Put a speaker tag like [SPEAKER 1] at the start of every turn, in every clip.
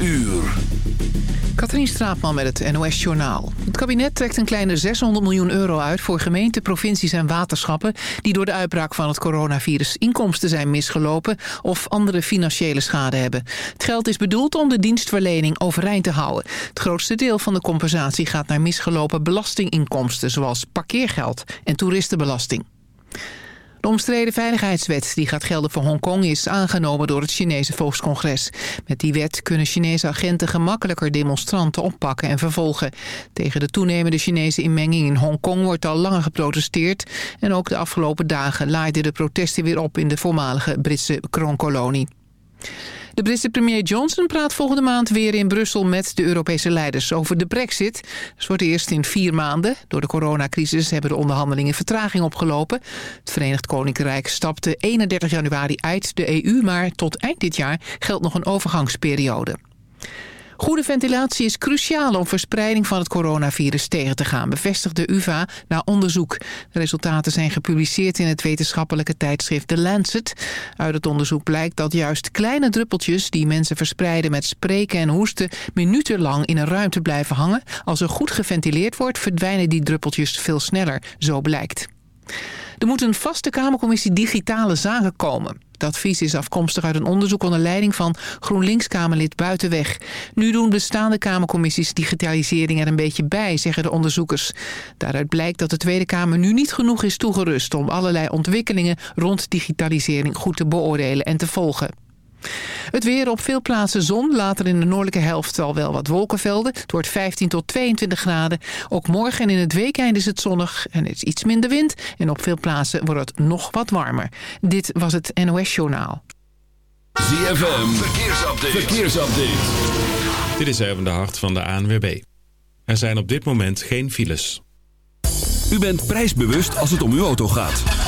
[SPEAKER 1] uur.
[SPEAKER 2] Katrien Straatman met het NOS-journaal. Het kabinet trekt een kleine 600 miljoen euro uit voor gemeenten, provincies en waterschappen... die door de uitbraak van het coronavirus inkomsten zijn misgelopen... of andere financiële schade hebben. Het geld is bedoeld om de dienstverlening overeind te houden. Het grootste deel van de compensatie gaat naar misgelopen belastinginkomsten... zoals parkeergeld en toeristenbelasting. De omstreden veiligheidswet die gaat gelden voor Hongkong is aangenomen door het Chinese Volkscongres. Met die wet kunnen Chinese agenten gemakkelijker demonstranten oppakken en vervolgen. Tegen de toenemende Chinese inmenging in Hongkong wordt al langer geprotesteerd. En ook de afgelopen dagen laaiden de protesten weer op in de voormalige Britse kroonkolonie. De Britse premier Johnson praat volgende maand weer in Brussel met de Europese leiders over de brexit. Dat wordt eerst in vier maanden. Door de coronacrisis hebben de onderhandelingen vertraging opgelopen. Het Verenigd Koninkrijk stapte 31 januari uit de EU, maar tot eind dit jaar geldt nog een overgangsperiode. Goede ventilatie is cruciaal om verspreiding van het coronavirus tegen te gaan, bevestigt de UvA na onderzoek. De resultaten zijn gepubliceerd in het wetenschappelijke tijdschrift The Lancet. Uit het onderzoek blijkt dat juist kleine druppeltjes die mensen verspreiden met spreken en hoesten minutenlang in een ruimte blijven hangen. Als er goed geventileerd wordt, verdwijnen die druppeltjes veel sneller, zo blijkt. Er moet een vaste Kamercommissie Digitale Zaken komen. Het advies is afkomstig uit een onderzoek onder leiding van GroenLinks-Kamerlid Buitenweg. Nu doen bestaande Kamercommissies digitalisering er een beetje bij, zeggen de onderzoekers. Daaruit blijkt dat de Tweede Kamer nu niet genoeg is toegerust om allerlei ontwikkelingen rond digitalisering goed te beoordelen en te volgen. Het weer op veel plaatsen zon, later in de noordelijke helft al wel wat wolkenvelden. Het wordt 15 tot 22 graden. Ook morgen en in het weekend is het zonnig en het is iets minder wind. En op veel plaatsen wordt het nog wat warmer. Dit was het NOS Journaal.
[SPEAKER 1] ZFM, verkeersupdate. verkeersupdate.
[SPEAKER 3] Dit is even de hart van de ANWB. Er zijn op dit moment geen files.
[SPEAKER 1] U bent prijsbewust als het om uw auto gaat.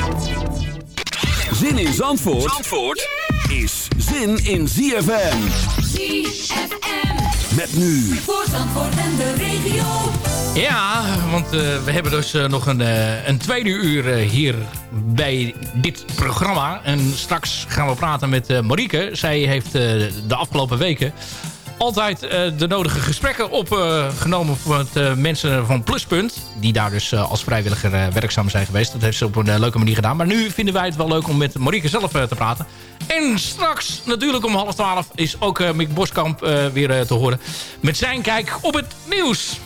[SPEAKER 1] Zin in Zandvoort, Zandvoort is zin in ZFM.
[SPEAKER 4] ZFM.
[SPEAKER 1] Met nu
[SPEAKER 4] Voor Zandvoort en de regio.
[SPEAKER 5] Ja, want eh, we hebben dus eh, nog een, eh, een tweede uur eh, hier bij dit programma. En straks gaan we praten met eh Marieke. Zij heeft eh, de afgelopen weken altijd eh, de nodige gesprekken opgenomen met eh, mensen van Pluspunt. Die daar dus eh, als vrijwilliger werkzaam zijn geweest. Dat heeft ze op een leuke manier gedaan. Maar nu vinden wij het wel leuk om met Marieke zelf te praten. En straks natuurlijk om half twaalf is ook Mick Boskamp weer te horen. Met zijn kijk op het nieuws.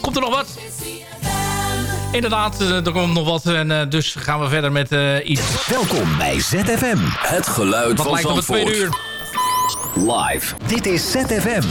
[SPEAKER 5] Komt er nog wat? Inderdaad, er komt nog wat. En dus gaan we verder met iets.
[SPEAKER 6] Welkom bij ZFM.
[SPEAKER 1] het geluid
[SPEAKER 5] Wat
[SPEAKER 1] van
[SPEAKER 5] lijkt op het tweede uur.
[SPEAKER 1] Live.
[SPEAKER 6] Dit is ZFM.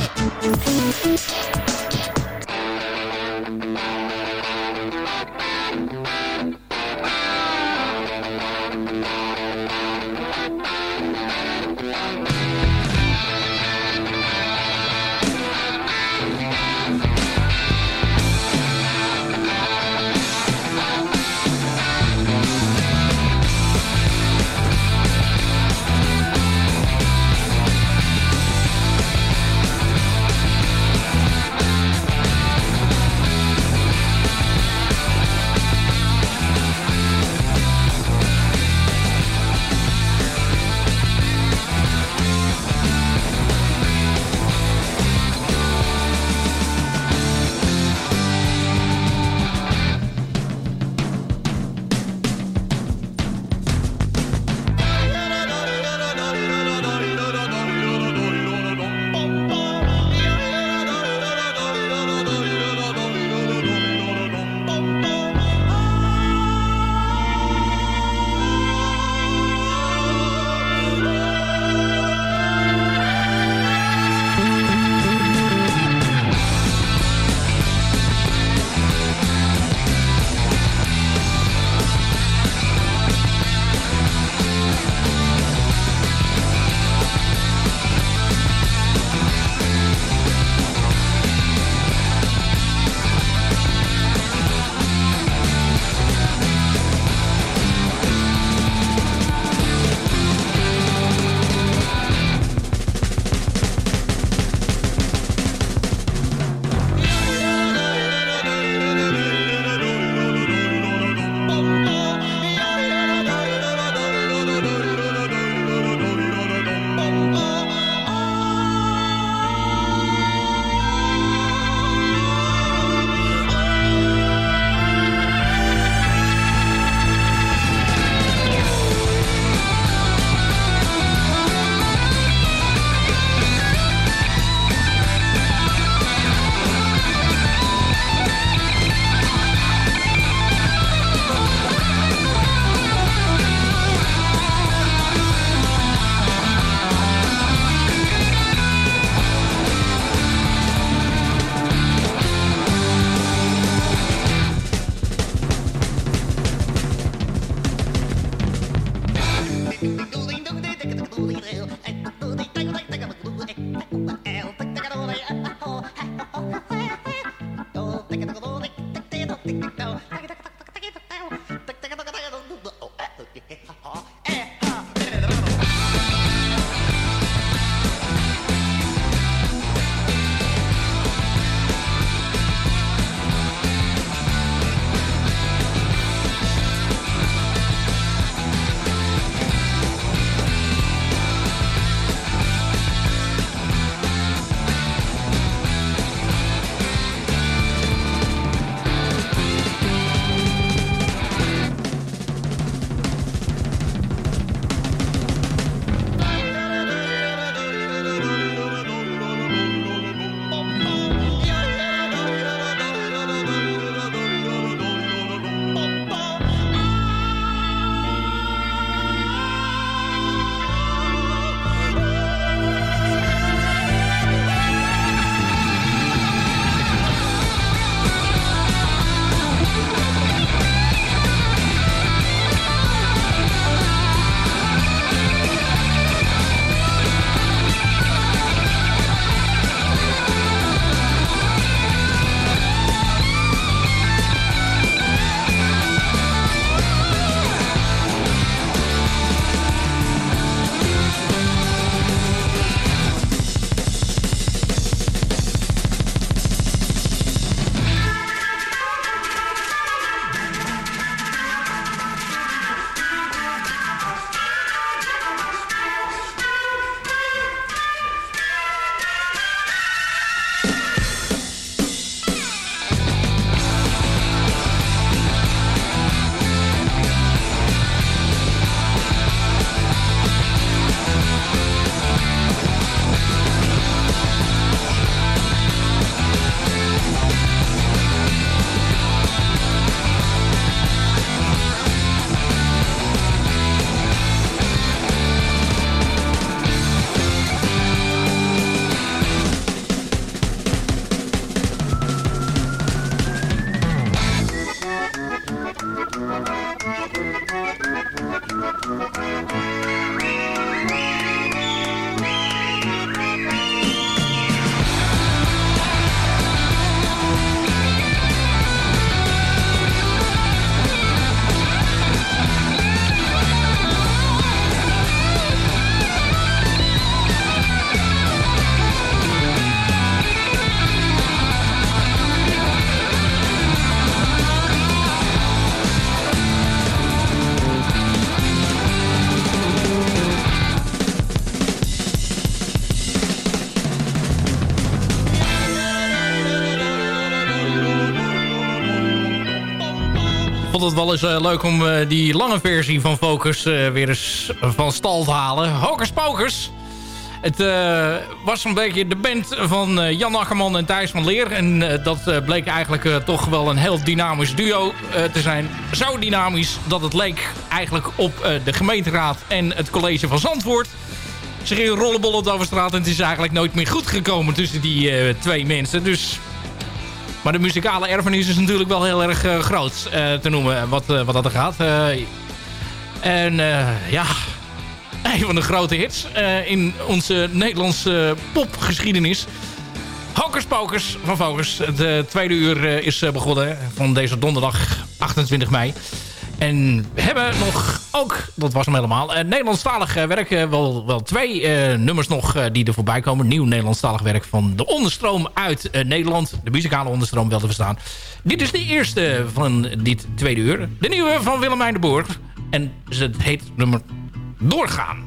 [SPEAKER 5] Het wel eens eh, leuk om eh, die lange versie van Focus eh, weer eens van stal te halen. Hokers Pokers. Het was een beetje de band van Jan Akkerman en Thijs van Leer. En dat bleek eigenlijk toch wel een heel dynamisch duo te zijn. Zo dynamisch dat het leek eigenlijk op de gemeenteraad en het college van Zandvoort. Ze gingen rollenbollen over straat en het is eigenlijk nooit meer goed gekomen tussen die twee mensen. Dus maar de muzikale erfenis is natuurlijk wel heel erg eh, groot eh, te noemen wat, eh, wat dat er gaat. En ja, een van de grote hits in onze Nederlandse popgeschiedenis. Hokers Pokers van Focus. Eh, tweede uur is begonnen van deze donderdag 28 mei. En we hebben nog ook, dat was hem helemaal, uh, Nederlandstalig eh, werk. eh, wel, wel twee nummers nog die er voorbij komen. Nieuw Nederlandstalig werk van de onderstroom uit Nederland. De muzikale onderstroom wel te verstaan. Dit is de eerste van dit tweede uur. De nieuwe van Willemijn de Boer. En het heet nummer Doorgaan.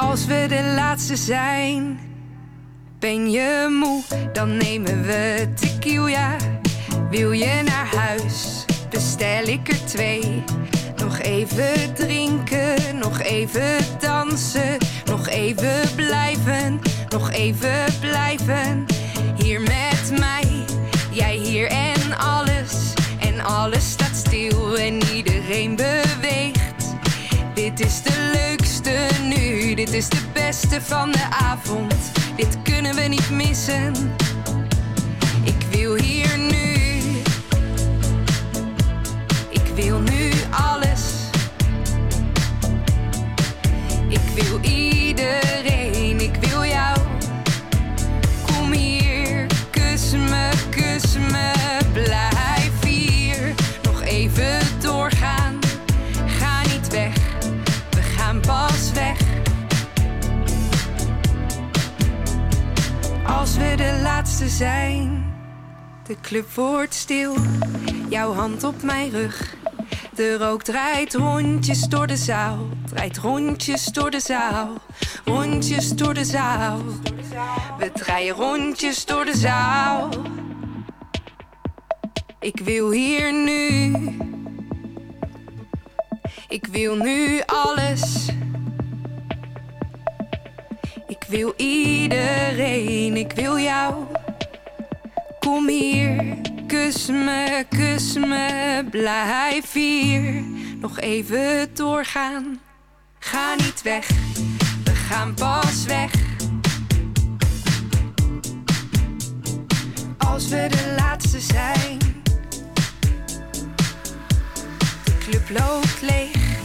[SPEAKER 7] Als we de laatste zijn, ben je moe, dan nemen we tequila. Wil je naar huis, bestel ik er twee. Nog even drinken, nog even dansen, nog even blijven, nog even blijven. Hier met mij, jij hier en alles. En alles staat stil en iedereen beweegt. Dit is de dit is de beste van de avond. Dit kunnen we niet missen. Ik wil hier nu. Club wordt stil, jouw hand op mijn rug. De rook draait rondjes door de zaal, draait rondjes door de zaal, rondjes door de zaal. We draaien rondjes door de zaal. Ik wil hier nu. Ik wil nu alles. Ik wil iedereen, ik wil jou. Kom hier, kus me, kus me, blijf hier. Nog even doorgaan, ga niet weg, we gaan pas weg. Als we de laatste zijn, de club loopt leeg,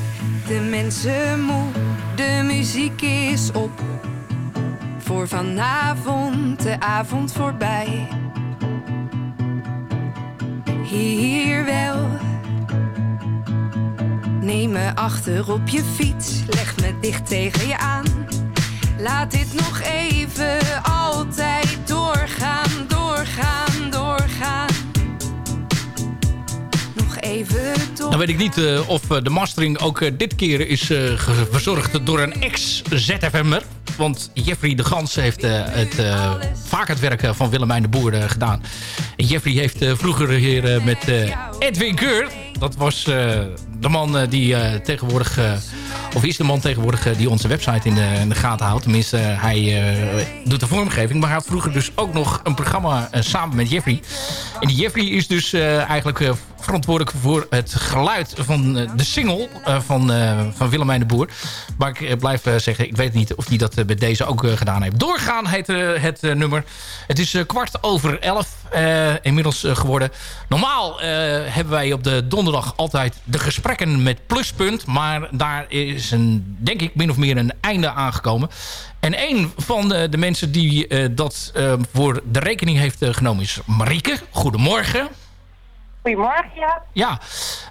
[SPEAKER 7] de mensen moe, de muziek is op. Voor vanavond, de avond voorbij hier wel. Neem me achter op je fiets, leg me dicht tegen je aan. Laat dit nog even altijd doorgaan, doorgaan, doorgaan. Nog even door.
[SPEAKER 5] Dan weet ik niet eh, of eh, de mastering ook eh, dit keer is ge- verzorgd door een ex-ZFM'er. Want Jeffrey de Gans heeft eh, het, eh, vaak het werk eh, van Willemijn de Boer gedaan. Jeffrey heeft vroeger hier met Edwin Keur... dat was de man die tegenwoordig Of is de man tegenwoordig die onze website in de, in de gaten houdt. Tenminste, hij doet de vormgeving. Maar hij had vroeger dus ook nog een programma samen met Jeffrey. En Jeffrey is dus eigenlijk verantwoordelijk voor het geluid van eh, de single eh, van, eh, van Willemijn de Boer. Maar ik blijf zeggen, ik weet niet of hij dat bij deze ook gedaan heeft. Doorgaan heet het nummer. Het is kwart over elf inmiddels geworden. Normaal hebben wij op de donderdag altijd de gesprekken met Pluspunt. Maar daar is een, denk ik, min of meer een einde aangekomen. En een van de, de mensen die dat voor de rekening heeft genomen is Marieke. Goedemorgen.
[SPEAKER 8] Goedemorgen, ja.
[SPEAKER 5] Ja,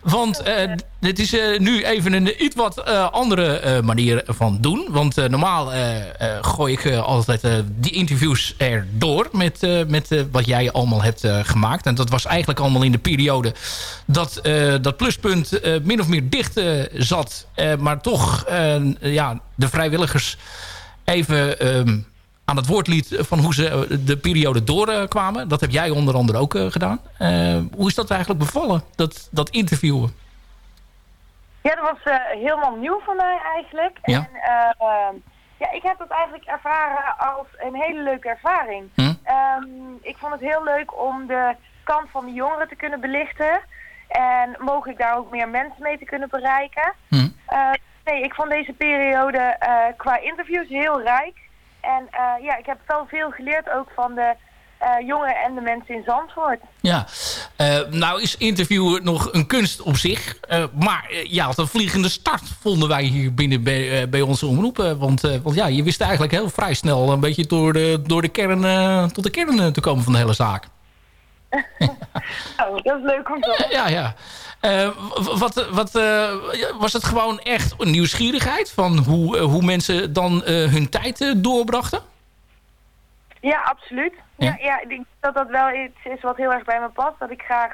[SPEAKER 5] want eh, dit is eh, nu even een iets wat eh, andere eh, manier van doen. Want eh, normaal eh, eh, gooi ik eh, altijd eh, die interviews erdoor met, eh, met eh, wat jij allemaal hebt eh, gemaakt. En dat was eigenlijk allemaal in de periode dat eh, dat pluspunt eh, min of meer dicht eh, zat. Eh, maar toch eh, ja, de vrijwilligers even ehm, aan het woord liet van hoe ze eh, de periode doorkwamen. dat heb jij onder andere ook eh, gedaan. Eh, hoe is dat eigenlijk bevallen, dat, dat interviewen?
[SPEAKER 8] Ja, dat was eh, helemaal nieuw voor mij eigenlijk.
[SPEAKER 5] Ja.
[SPEAKER 8] En eh, ja, ik heb dat eigenlijk ervaren als een hele leuke ervaring.
[SPEAKER 5] Hm?
[SPEAKER 8] Ehm, ik vond het heel leuk om de kant van de jongeren te kunnen belichten. En mogelijk daar ook meer mensen mee te kunnen bereiken.
[SPEAKER 5] Hm?
[SPEAKER 8] Eh, nee, ik vond deze periode eh, qua interviews heel rijk. En eh, ja, ik heb wel veel geleerd ook van de eh, jongeren en de mensen in Zandvoort.
[SPEAKER 5] Ja, Eh, nou is interviewen nog een kunst op zich. Maar ja, een vliegende start vonden wij hier binnen bij, bij onze omroepen. Want, want ja, je wist eigenlijk heel vrij snel een beetje door de, door de kern, tot de kern te komen van de hele zaak.
[SPEAKER 8] Oh, dat is leuk om te horen.
[SPEAKER 5] Ja, ja. Eh, wat, wat, eh, was het gewoon echt een nieuwsgierigheid van hoe, eh, hoe mensen dan hun tijd doorbrachten?
[SPEAKER 8] Ja, absoluut.
[SPEAKER 5] Ja?
[SPEAKER 8] Ja? Ja, ik denk dat dat wel iets is wat heel erg bij me past. Dat ik graag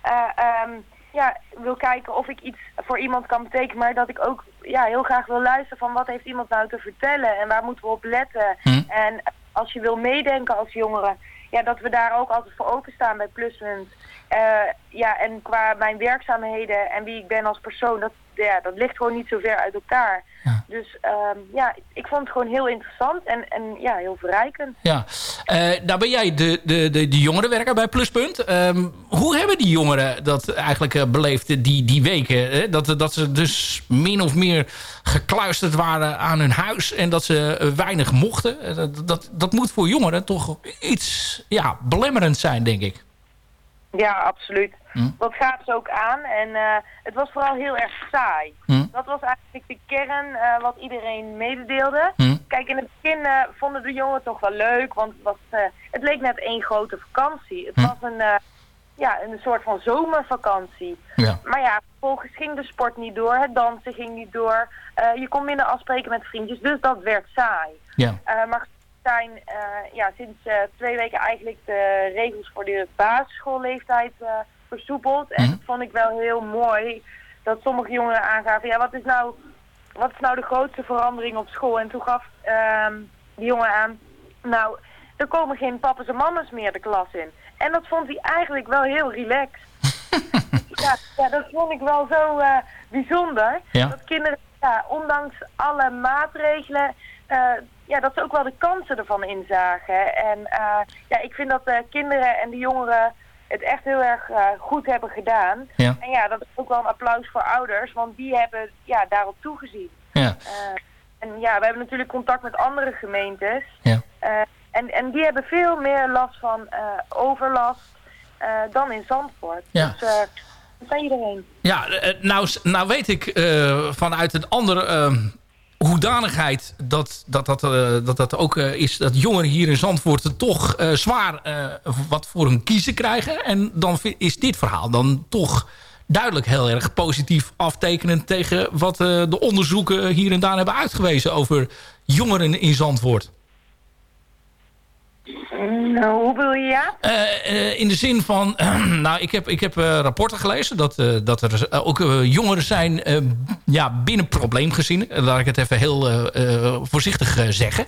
[SPEAKER 8] eh, ehm, ja, wil kijken of ik iets voor iemand kan betekenen. Maar dat ik ook ja, heel graag wil luisteren van wat heeft iemand nou te vertellen. En waar moeten we op letten.
[SPEAKER 5] Hm.
[SPEAKER 8] En als je wil meedenken als jongere. Ja, dat we daar ook altijd voor openstaan bij Plusmunt. Eh, ja, en qua mijn werkzaamheden en wie ik ben als persoon, dat, ja, dat ligt gewoon niet zo ver uit elkaar.
[SPEAKER 5] Ja.
[SPEAKER 8] Dus ehm, ja, ik vond het gewoon heel interessant en, en ja, heel verrijkend.
[SPEAKER 5] Ja, Eh nou ben jij de, de, de, de jongerenwerker bij Pluspunt. Ehm, hoe hebben die jongeren dat eigenlijk eh, beleefd die, die weken? Hè? Dat, dat ze dus min of meer gekluisterd waren aan hun huis en dat ze weinig mochten. Dat, dat, dat moet voor jongeren toch iets ja, belemmerend zijn, denk ik.
[SPEAKER 8] Ja, absoluut.
[SPEAKER 5] Hm.
[SPEAKER 8] Dat gaat ze ook aan. En eh, het was vooral heel erg saai.
[SPEAKER 5] Hm.
[SPEAKER 8] Dat was eigenlijk de kern eh, wat iedereen mededeelde.
[SPEAKER 5] Hm.
[SPEAKER 8] Kijk, in het begin eh, vonden de jongeren toch wel leuk, want het, was, het leek net één grote vakantie. Het was een, ja, een soort van zomervakantie.
[SPEAKER 5] Ja.
[SPEAKER 8] Maar ja, vervolgens ging de sport niet door, het dansen ging niet door. Je kon minder afspreken met vriendjes, dus dat werd saai.
[SPEAKER 5] Ja.
[SPEAKER 8] Maar zijn eh, ja, sinds eh, twee weken eigenlijk de regels voor de basisschoolleeftijd eh, versoepeld. En
[SPEAKER 5] Mhm.
[SPEAKER 8] dat vond ik wel heel mooi dat sommige jongeren aangaven, ja, wat is nou, wat is nou de grootste verandering op school? En toen gaf ehm, die jongen aan, nou, er komen geen papa's en mama's meer de klas in. En dat vond hij eigenlijk wel heel relaxed. ja, ja, dat vond ik wel zo bijzonder.
[SPEAKER 5] Ja.
[SPEAKER 8] Dat kinderen, ja, ondanks alle maatregelen, ja, dat ze ook wel de kansen ervan inzagen. En eh, ja, ik vind dat de kinderen en de jongeren het echt heel erg eh, goed hebben gedaan.
[SPEAKER 5] Ja.
[SPEAKER 8] En ja, dat is ook wel een applaus voor ouders, want die hebben ja, daarop toegezien.
[SPEAKER 5] Ja.
[SPEAKER 8] Eh, en ja, we hebben natuurlijk contact met andere gemeentes.
[SPEAKER 5] Ja.
[SPEAKER 8] Eh, en, en die hebben veel meer last van eh, overlast eh, dan in Zandvoort.
[SPEAKER 5] Ja.
[SPEAKER 8] Dus eh, iedereen.
[SPEAKER 5] Ja, eh, nou, nou weet ik eh, vanuit een andere eh, hoedanigheid dat dat, dat, eh, dat, dat ook eh, is dat jongeren hier in Zandvoort toch eh, zwaar wat voor hun kiezen krijgen. En dan is dit verhaal dan toch duidelijk heel erg positief aftekenend tegen wat de onderzoeken hier en daar hebben uitgewezen over jongeren in Zandvoort.
[SPEAKER 8] Nou, hoe bedoel je ja?
[SPEAKER 5] Eh, eh, in de zin van, nou, ik heb, ik heb eh, rapporten gelezen dat, eh, dat er eh, ook eh, jongeren zijn eh, ja, binnen probleemgezinnen. Eh, Laat ik het even heel eh, eh, voorzichtig eh, zeggen.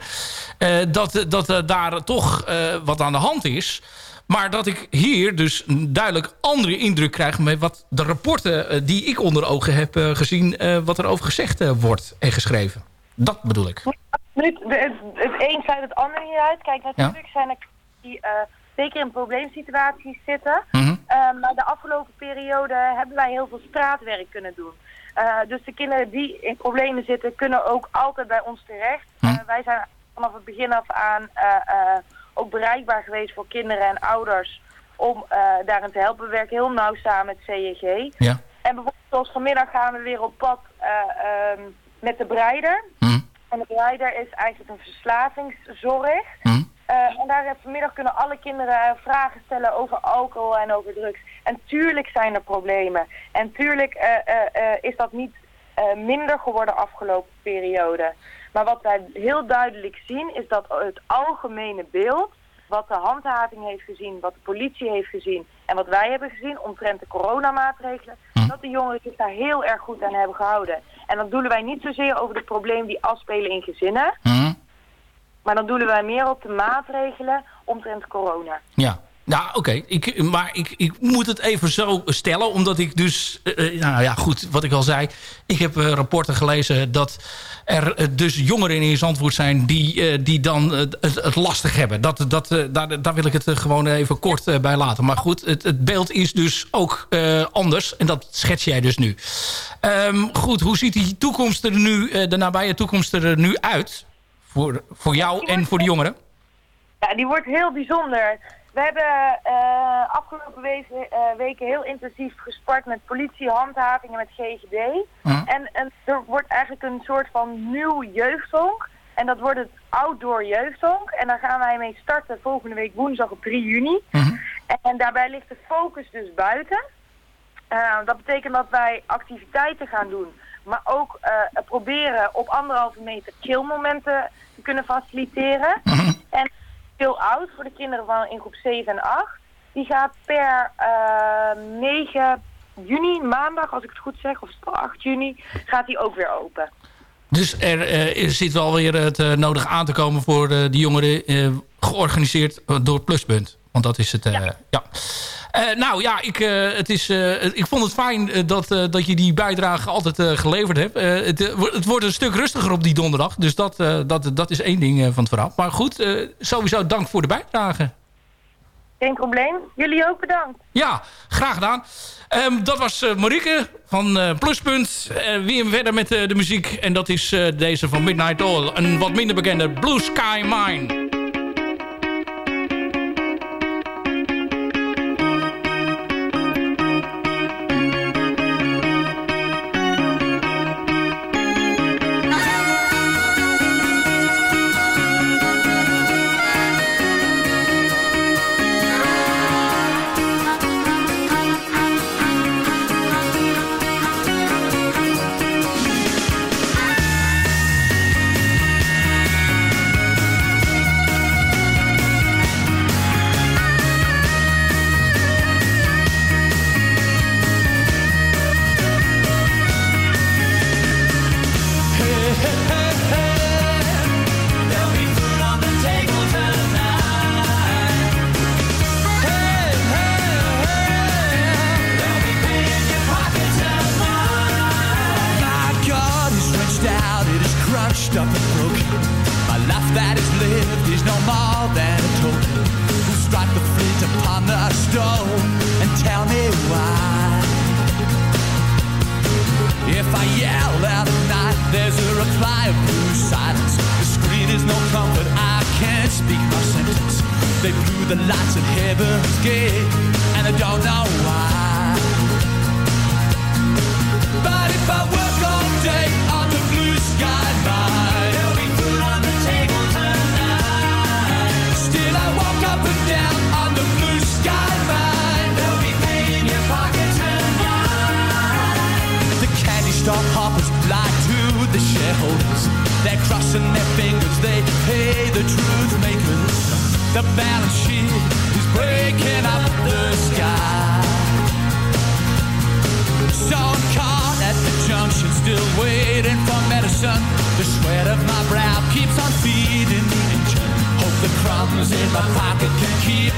[SPEAKER 5] Eh, dat dat eh, daar toch eh, wat aan de hand is. Maar dat ik hier dus een duidelijk andere indruk krijg... met wat de rapporten eh, die ik onder ogen heb eh, gezien... eh, wat er over gezegd eh, wordt en geschreven. Dat bedoel ik.
[SPEAKER 8] De- Het, het een sluit het ander niet uit. Kijk, natuurlijk zijn er die eh, zeker in probleemsituaties zitten.
[SPEAKER 5] Mhm.
[SPEAKER 8] Eh, maar de afgelopen periode hebben wij heel veel straatwerk kunnen doen. Eh, dus de kinderen die in problemen zitten, kunnen ook altijd bij ons terecht.
[SPEAKER 5] Mhm.
[SPEAKER 8] Wij zijn vanaf het begin af aan ook bereikbaar geweest voor kinderen en ouders om daarin te helpen. We werken heel nauw samen met CEG.
[SPEAKER 5] Ja.
[SPEAKER 8] En bijvoorbeeld zoals vanmiddag gaan we weer op pad eh, ehm, met de breider.
[SPEAKER 5] Mhm.
[SPEAKER 8] En de breider is eigenlijk een verslavingszorg.
[SPEAKER 5] Mhm.
[SPEAKER 8] Eh, en daar hebben vanmiddag kunnen alle kinderen vragen stellen over alcohol en over drugs. En tuurlijk zijn er problemen. En tuurlijk eh, eh, eh, is dat niet eh, minder geworden afgelopen periode. Maar wat wij heel duidelijk zien is dat het algemene beeld, wat de handhaving heeft gezien, wat de politie heeft gezien en wat wij hebben gezien omtrent de coronamaatregelen, dat de jongeren zich daar heel erg goed aan hebben gehouden. En dan doelen wij niet zozeer over de problemen die afspelen in gezinnen,
[SPEAKER 5] Mhm.
[SPEAKER 8] maar dan doelen wij meer op de maatregelen omtrent corona.
[SPEAKER 5] Ja. Ja, oké. Ik, Maar ik, ik moet het even zo stellen, omdat ik dus... eh, eh, nou ja, goed, wat ik al zei. Ik heb eh, rapporten gelezen dat er dus jongeren in Zandvoort zijn... die, die dan het, het lastig hebben. Dat, dat, daar, daar wil ik het gewoon even kort bij laten. Maar goed, het, het beeld is dus ook anders. En dat schets jij dus nu. Ehm, goed, hoe ziet die toekomst er nu, de nabije toekomst er nu uit? Voor, voor jou en voor de jongeren?
[SPEAKER 8] Ja, die wordt heel bijzonder. We hebben eh, afgelopen weken, eh, weken heel intensief gespart met politie, handhaving en met GGD.
[SPEAKER 5] Mhm.
[SPEAKER 8] En, en er wordt eigenlijk een soort van nieuw jeugdzonk. En dat wordt het Outdoor Jeugdzonk. En daar gaan wij mee starten volgende week woensdag op 3 juni. En daarbij ligt de focus dus buiten. Eh, dat betekent dat wij activiteiten gaan doen. Maar ook proberen op anderhalve meter chillmomenten te kunnen faciliteren. En chill out voor de kinderen van in groep 7 en 8. Die gaat per eh 9 juni, maandag als ik het goed zeg, of is het 8 juni, gaat die ook weer open.
[SPEAKER 5] Dus er, eh, zit wel weer het eh, nodig aan te komen voor eh, die jongeren... eh, georganiseerd door Pluspunt. Want dat is het... eh, ja. Eh, nou ja, ik, eh, het is, eh, ik vond het fijn eh, dat, eh, dat je die bijdrage altijd eh, geleverd hebt. Eh, het, eh, het wordt een stuk rustiger op die donderdag. Dus dat, eh, dat, dat is één ding eh, van het verhaal. Maar goed, eh, sowieso dank voor de bijdrage.
[SPEAKER 8] Geen probleem. Jullie ook bedankt.
[SPEAKER 5] Ja, graag gedaan. Ehm, dat was eh, Marieke van eh, Pluspunt. Eh, weer verder met eh, de muziek. En dat is eh, deze van Midnight Oil. Een wat minder bekende Blue Sky Mine.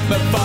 [SPEAKER 9] but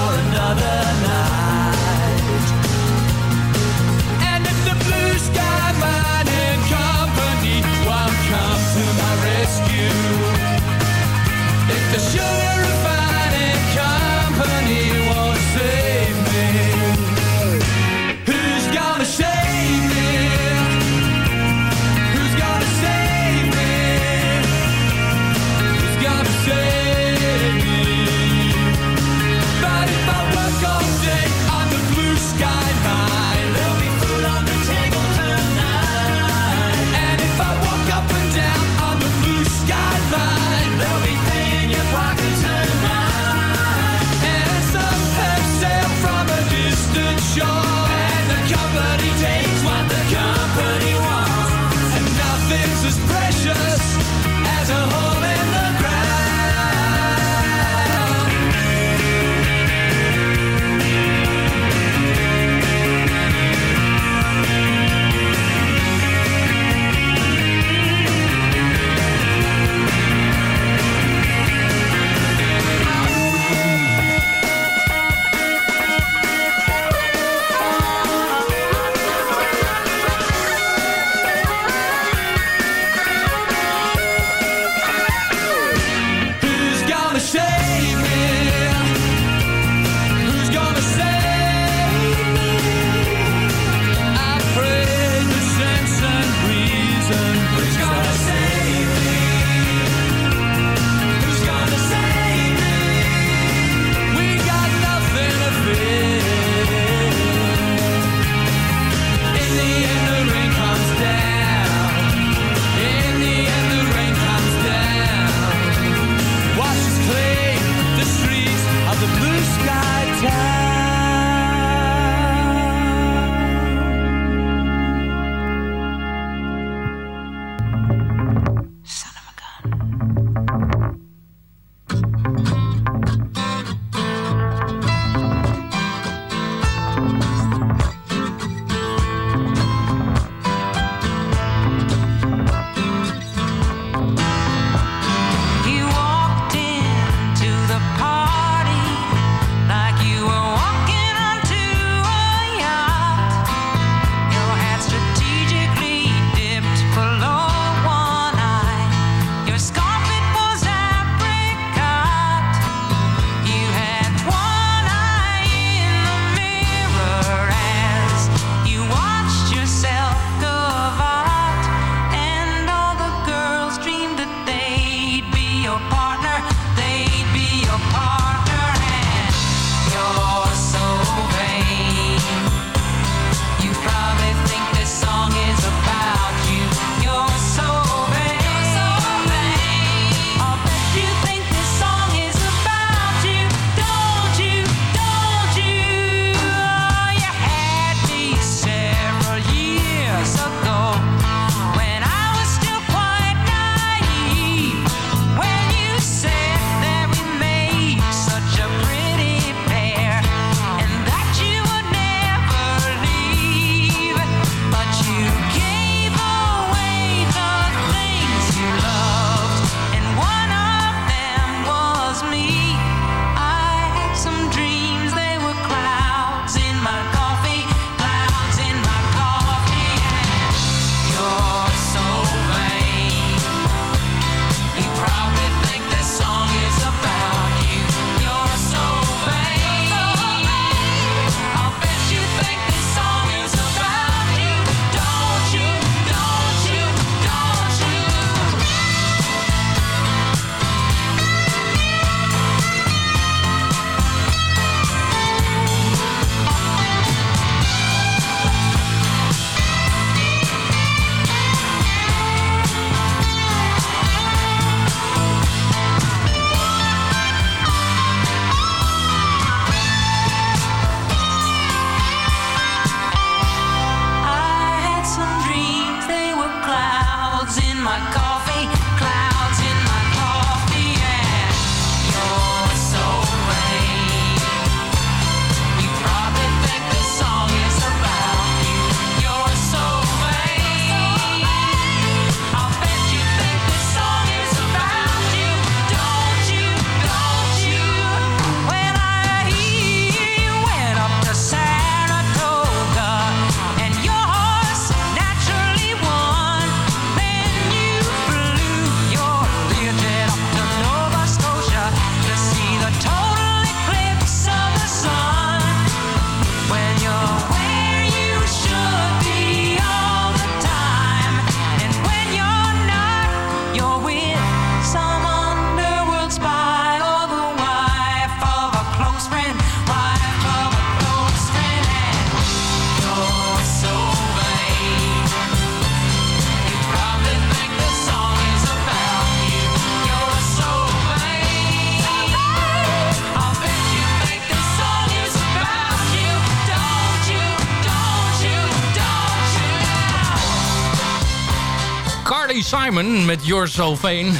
[SPEAKER 5] Met Your So Vain.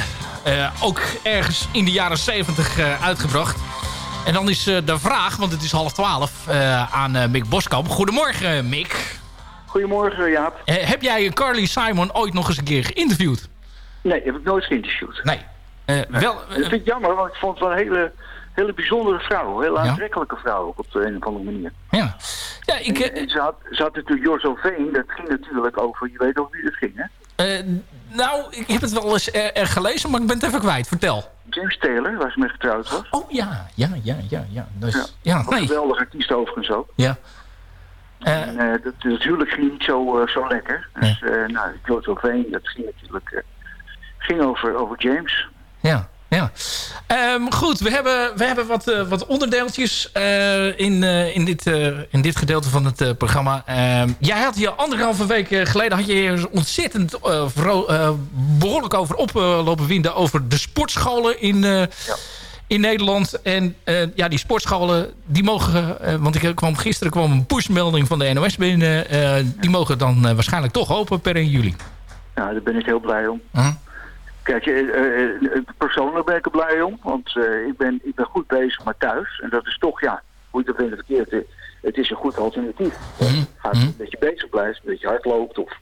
[SPEAKER 5] Eh, ook ergens in de jaren 70 eh, uitgebracht. En dan is eh, de vraag, want het is half twaalf, aan Mick Boskamp. Goedemorgen, Mick.
[SPEAKER 10] Goedemorgen, Jaap.
[SPEAKER 5] Heb jij Carly Simon ooit nog eens een keer geïnterviewd?
[SPEAKER 10] Nee, heb ik nooit geïnterviewd.
[SPEAKER 5] Nee. Wel,
[SPEAKER 10] Dat vind ik jammer, want ik vond het wel een hele, hele bijzondere vrouw. Een hele aantrekkelijke vrouw op de een of andere manier.
[SPEAKER 5] Ja. ja ik,
[SPEAKER 10] en, en ze, had, ze had natuurlijk Jorzo Veen, dat ging natuurlijk over, je weet over wie dat ging, hè?
[SPEAKER 5] Nou, ik heb het wel eens er, er gelezen, maar ik ben het even kwijt. Vertel.
[SPEAKER 10] James Taylor, waar ze mee getrouwd was.
[SPEAKER 5] Oh ja, ja, ja, ja. ja. Dus,
[SPEAKER 10] Ja,
[SPEAKER 5] ja,
[SPEAKER 10] Een
[SPEAKER 5] nee.
[SPEAKER 10] geweldige artiest overigens ook.
[SPEAKER 5] Ja.
[SPEAKER 10] En eh, dat, dat huwelijk ging niet zo, eh, zo lekker. Dus, nou, Jorzo Veen, dat ging natuurlijk ging over, over James.
[SPEAKER 5] Ja, ja. Ehm, goed, we hebben, we hebben wat, eh, wat onderdeeltjes eh, in, eh, in, dit, in dit gedeelte van het programma. Ehm, jij had hier anderhalve week geleden had je hier ontzettend eh, eh, behoorlijk over oplopen winden over de sportscholen in, eh, in Nederland. En ja, die sportscholen, die mogen, want ik kwam, gisteren kwam een pushmelding van de NOS binnen. die mogen dan waarschijnlijk toch open per 1 juli.
[SPEAKER 10] Nou, daar ben ik heel blij om.
[SPEAKER 5] Hm?
[SPEAKER 10] Kijk, eh, eh, eh, persoonlijk ben ik er blij om, want ik, ben, ik ben goed bezig, maar thuis. En dat is toch, ja, hoe je dat bent verkeerd, het is een goed alternatief. Gaat een beetje bezig blijft, een beetje hard loopt of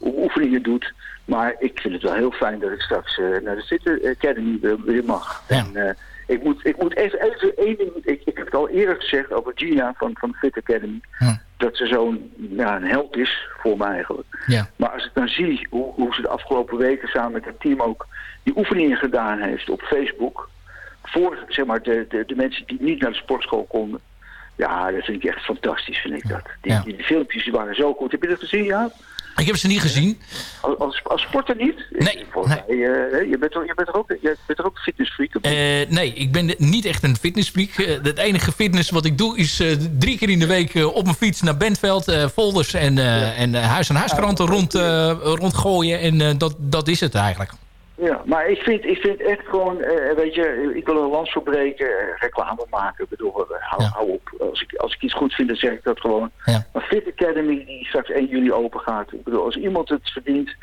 [SPEAKER 10] oefeningen doet. Maar ik vind het wel heel fijn dat ik straks naar de Fit Academy weer, weer mag. En eh, ik moet, ik moet even, even één ding, ik, ik heb het al eerder gezegd over Gina van, van de Fit Academy. Dat ze zo'n ja, een held is voor mij eigenlijk.
[SPEAKER 5] Ja.
[SPEAKER 10] Maar als ik dan zie hoe, hoe ze de afgelopen weken samen met het team ook die oefeningen gedaan heeft op Facebook. Voor zeg maar, de, de, de mensen die niet naar de sportschool konden. Ja, dat vind ik echt fantastisch, vind ik dat. Die,
[SPEAKER 5] Ja.
[SPEAKER 10] die, die filmpjes die waren zo goed. Heb je dat gezien, ja?
[SPEAKER 5] Ik heb ze niet gezien.
[SPEAKER 10] Als, als, als sporter niet?
[SPEAKER 5] Nee.
[SPEAKER 10] Eh, je, bent toch, je, bent toch ook, je bent ook fitnessfreak? niet?
[SPEAKER 5] Eh, nee, ik ben niet echt een fitnessfreak. Eh, het enige fitness wat ik doe is drie keer in de week op mijn fiets naar Bentveld. folders en, eh, en eh, huis- en huiskranten rond, rondgooien. En dat, dat is het eigenlijk.
[SPEAKER 10] Ja, maar ik vind, ik vind echt gewoon, eh, weet je, ik wil een lans verbreken, eh, reclame maken. Ik bedoel, eh, hou, hou op. Als ik, als ik iets goed vind, dan zeg ik dat gewoon. Maar Fit Academy, die straks 1 juli open gaat. Ik bedoel, als iemand het verdient,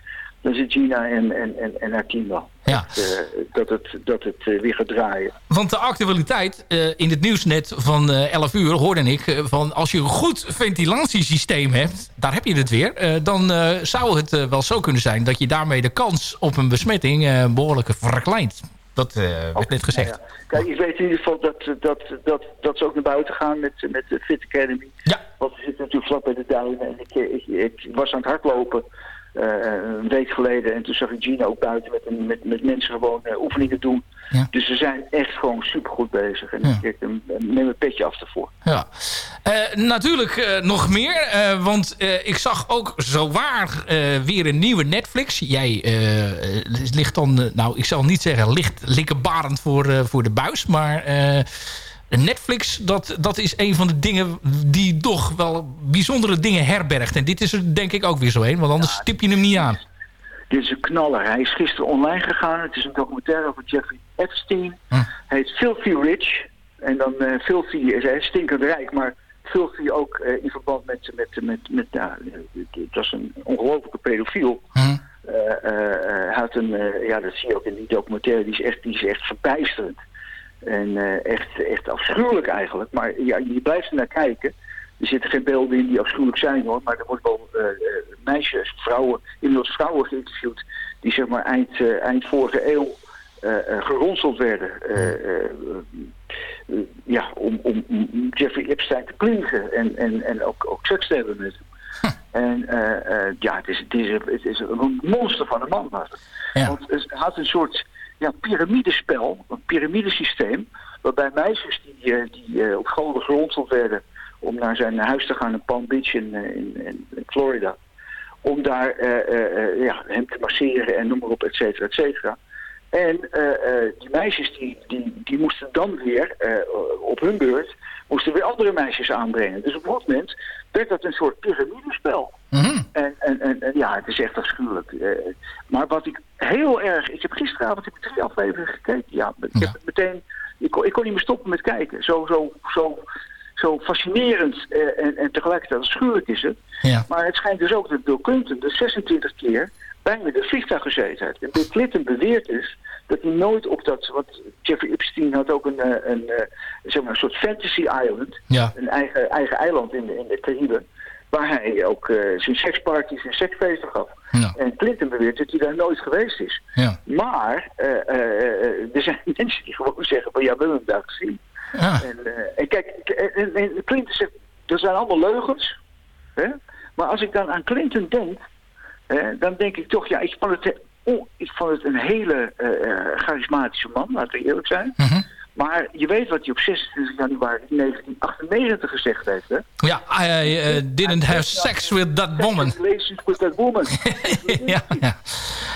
[SPEAKER 10] dan zit Gina en, en, en, en haar team wel.
[SPEAKER 5] Ja.
[SPEAKER 10] Dat, eh, dat het, dat het eh, weer gaat draaien.
[SPEAKER 5] Want de actualiteit eh, in het nieuwsnet van eh 11 uur hoorde ik... van als je een goed ventilatiesysteem hebt, daar heb je het weer... dan zou het wel zo kunnen zijn dat je daarmee de kans op een besmetting eh, behoorlijk verkleint. Dat eh, werd net gezegd.
[SPEAKER 10] Nou ja. Kijk, ik weet in ieder geval dat, dat, dat, dat ze ook naar buiten gaan met, met de Fit Academy.
[SPEAKER 5] Ja.
[SPEAKER 10] Want we zitten natuurlijk vlak bij de duinen. En ik, ik, ik was aan het hardlopen een week geleden. En toen zag ik Gina ook buiten met, een- met, met mensen gewoon eh, oefeningen doen. Dus ze zijn echt gewoon supergoed bezig. En ik, ik neem een petje af ervoor.
[SPEAKER 5] Ja. Eh, natuurlijk eh, nog meer, eh, want eh, ik zag ook zowaar eh weer een nieuwe Netflix. Jij eh, eh, ligt dan, eh, nou ik zal niet zeggen licht likkenbarend voor, eh, voor de buis, maar eh, Netflix, dat, dat is een van de dingen die toch wel bijzondere dingen herbergt. En dit is er denk ik ook weer zo een, want anders stip je hem niet aan.
[SPEAKER 10] Dit is een knaller. Hij is gisteren online gegaan. Het is een documentaire over Jeffrey Epstein. Hij heet Filthy Rich. En dan eh Filthy is hij stinkend rijk, maar Filthy ook eh, in verband met, met, met, met ja, dat is een ongelofelijke pedofiel. Hij had een, ja, dat zie je ook in die documentaire, die is echt, die is echt verbijsterend. En eh, echt, echt afschuwelijk eigenlijk. Maar ja, je blijft er naar kijken. Er zitten geen beelden in die afschuwelijk zijn hoor. Maar er worden wel eh, eh, meisjes, vrouwen, inmiddels vrouwen geïnterviewd. Die zeg maar eind, eind vorige eeuw geronseld werden. ja, om, om, om Jeffrey Epstein te plegen. En, en, en ook, ook seks te hebben met hem. En ja, het is, het, is, een- het is een monster van een man. Het. Want het had een soort ja, piramidespel, een piramidesysteem, waarbij meisjes die, eh, die eh, op school geronseld werden om naar zijn huis te gaan in Palm Beach in, eh, in, Florida, om daar ja, hem te masseren en noem maar op, et cetera, et cetera. En die meisjes die, die, die moesten dan weer op hun beurt moesten weer andere meisjes aanbrengen. Dus op gegeven moment werd dat een soort piramidespel. En, en, en, en ja, het is echt afschuwelijk. Eh, maar wat ik heel erg... Ik heb gisteravond heb ik drie afleveringen gekeken. Ja, ik heb het meteen... Ik kon, ik kon niet meer stoppen met kijken. Zo, zo, zo, zo fascinerend eh, en, en tegelijkertijd afschuwelijk is het.
[SPEAKER 5] Ja.
[SPEAKER 10] Maar het schijnt dus ook dat Bill Clinton dus 26 keer bij me in het vliegtuig gezeten heeft. En Bill Clinton beweert dus dat hij nooit op dat... Want Jeffrey Epstein had ook een, eh, een, zeg maar een soort fantasy island.
[SPEAKER 5] Ja.
[SPEAKER 10] Een eigen, eigen eiland in de, in de Cariben. Waar hij ook eh, zijn seksparties en seksfeesten gaf.
[SPEAKER 5] Ja.
[SPEAKER 10] En Clinton beweert dat hij daar nooit geweest is.
[SPEAKER 5] Ja.
[SPEAKER 10] Maar eh, eh, er zijn mensen die gewoon zeggen van ja, we hebben hem daar gezien.
[SPEAKER 5] Ja.
[SPEAKER 10] En, en kijk, k- en, en Clinton zegt, dat zijn allemaal leugens. Hè? Maar als ik dan aan Clinton denk, hè, dan denk ik toch, ja, ik vond het, oh, ik vond het een hele charismatische man, laten we eerlijk zijn.
[SPEAKER 5] Mhm.
[SPEAKER 10] Maar je weet wat hij op 26 januari 1998 gezegd heeft, hè?
[SPEAKER 5] Ja, I uh, didn't have sex with that woman.
[SPEAKER 10] Relations with that woman.
[SPEAKER 5] ja, ja.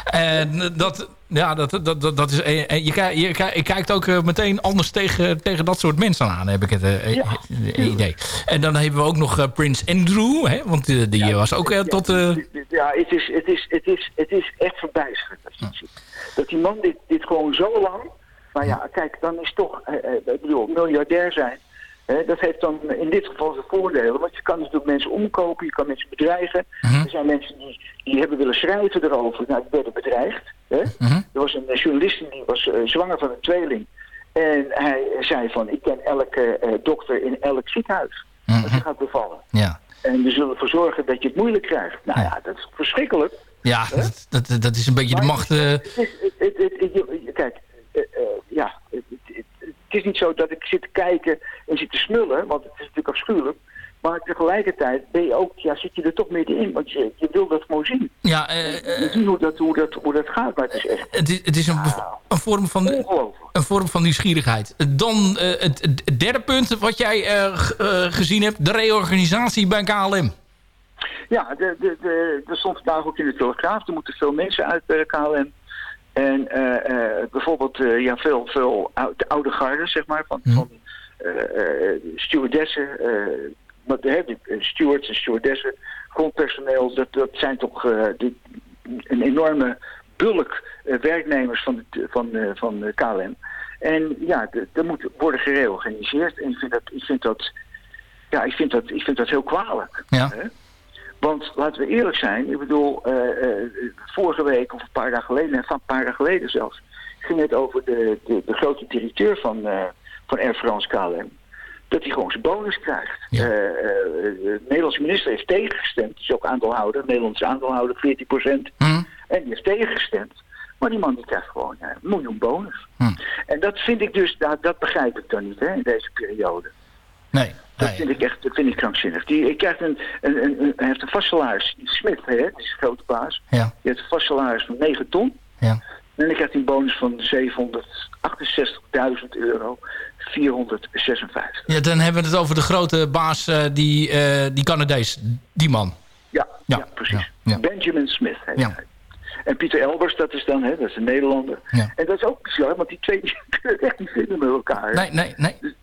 [SPEAKER 5] En dat, ja, dat, dat, dat, dat is... eh, eh, Je, kijkt- je, kijkt- je kijkt ook eh, meteen anders tegen, tegen dat soort mensen aan, heb ik het eh, eh, idee. En dan hebben we ook nog eh, Prins Andrew, hè, want eh, die was ook eh, tot... eh,
[SPEAKER 10] Ja, het is, het is, het is, het is echt verbijsterend. Dat die man dit, dit gewoon zo lang... Maar ja, kijk, dan is toch... eh, eh, ik bedoel, miljardair zijn... hè, dat heeft dan in dit geval zijn voordelen. Want je kan natuurlijk mensen omkopen, je kan mensen bedreigen. Er zijn mensen die, die hebben willen schrijven erover. Nou, die werden bedreigd. Hè? Er was een eh, journalist die was zwanger van een tweeling. En hij zei van, ik ken elke dokter in elk ziekenhuis. Als je gaat bevallen.
[SPEAKER 5] ja.
[SPEAKER 10] En we zullen ervoor zorgen dat je het moeilijk krijgt. Nou ja, dat is verschrikkelijk.
[SPEAKER 5] Ja, dat, dat, dat is een beetje de macht...
[SPEAKER 10] Het is, het, het, het- het- je- kijk, eh, eh, ja, het, het- het- is niet zo dat ik zit te kijken en zit te smullen, want het is natuurlijk afschuwelijk. Maar tegelijkertijd ben je ook, ja, zit je er toch middenin, want je, je wil dat gewoon zien.
[SPEAKER 5] ja, eh,
[SPEAKER 10] Je ziet hoe dat, hoe, dat, hoe dat gaat, maar het is echt
[SPEAKER 5] het is, het is een, een, vorm van, een vorm van nieuwsgierigheid. Dan eh, het, het derde punt wat jij eh, eh, gezien hebt. De reorganisatie bij KLM.
[SPEAKER 10] Ja, de, de, de, er stond vandaag ook in de Telegraaf, er moeten veel mensen uit bij de KLM. En eh, eh, bijvoorbeeld eh, ja, veel, veel ou- de oude garden, zeg maar, van, van eh, eh, stewardessen, hè, de, stewards en stewardessen, grondpersoneel, dat, dat zijn toch de, een enorme bulk werknemers van, de, van, van KLM. En ja, dat moet worden gereorganiseerd. En ik vind dat, ik vind dat, ja, ik vind dat, ik vind dat heel kwalijk.
[SPEAKER 5] Ja.
[SPEAKER 10] Hè? Want laten we eerlijk zijn, ik bedoel, eh, eh, vorige week of een paar dagen geleden, en van een paar dagen geleden zelfs, ging het over de, de, de grote directeur van, eh, van Air France KLM. Dat hij gewoon zijn bonus krijgt.
[SPEAKER 5] Ja.
[SPEAKER 10] De Nederlandse minister heeft tegengestemd. Is ook aandeelhouder, Nederlandse aandeelhouder, 14 procent.
[SPEAKER 5] Hm?
[SPEAKER 10] En die heeft tegengestemd. Maar die man die krijgt gewoon een miljoen bonus.
[SPEAKER 5] Hm.
[SPEAKER 10] En dat vind ik dus, dat, dat begrijp ik dan niet hè, in deze periode.
[SPEAKER 5] Nee.
[SPEAKER 10] Dat vind ik echt dat vind ik krankzinnig. Die, ik krijg een, een, een, een- hij heeft een vast salaris. Die Smit, hè, die is een grote baas.
[SPEAKER 5] Ja.
[SPEAKER 10] Die heeft een vast salaris van 9 ton.
[SPEAKER 5] Ja.
[SPEAKER 10] En dan krijgt hij een bonus van 768.000 euro. 456.
[SPEAKER 5] ja, dan hebben we het over de grote baas, eh, die, eh, die Canadees. Die man.
[SPEAKER 10] Ja,
[SPEAKER 5] Ja,
[SPEAKER 10] ja, precies.
[SPEAKER 5] ja, ja.
[SPEAKER 10] Benjamin Smith heet hij. En Pieter Elbers, dat is dan, hè, dat is een Nederlander. En dat is ook bizar, want die twee die kunnen echt niet vinden met elkaar.
[SPEAKER 5] Nee, nee, nee.
[SPEAKER 10] Die,